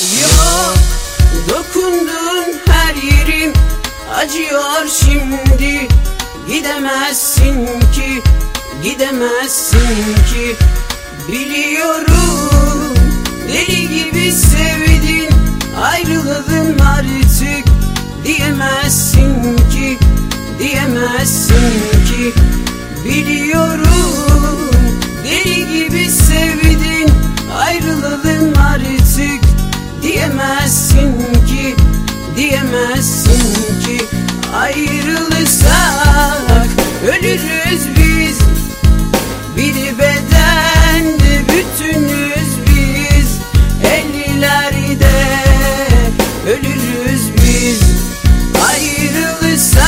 Ya dokundun her yerim acıyor şimdi. Gidemezsin ki, gidemezsin ki. Biliyorum deli gibi sevdin Ayrılalım artık. Diyemezsin ki, diyemezsin ki. Biliyorum. Diyemezsin ki Ayrılırsak ölürüz biz. Bir bedende bütünüz biz. Ellilerde ölürüz biz. Ayrılırsak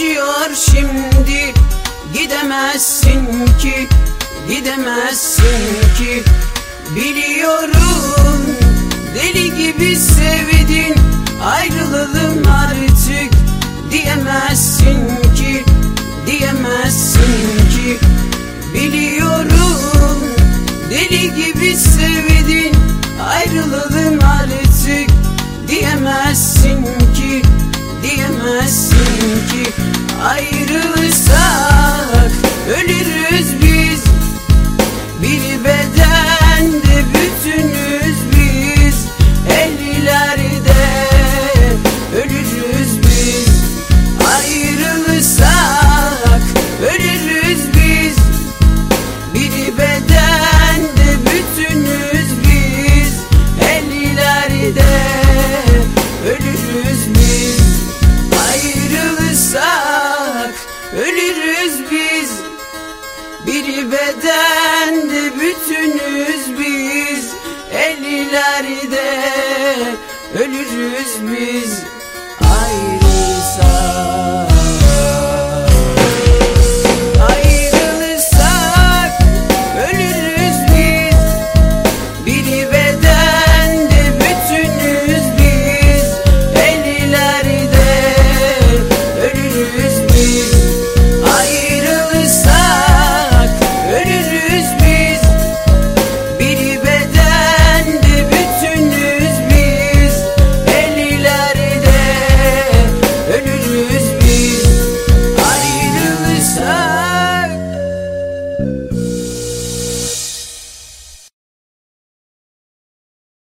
acıyor şimdi. Gidemezsin ki gidemezsin ki. Biliyorum deli gibi sevdin. Ayrılalım artık diyemezsin biz ölürüz biz. Bir bedende bütünüz biz. Ellilerde ölürüz biz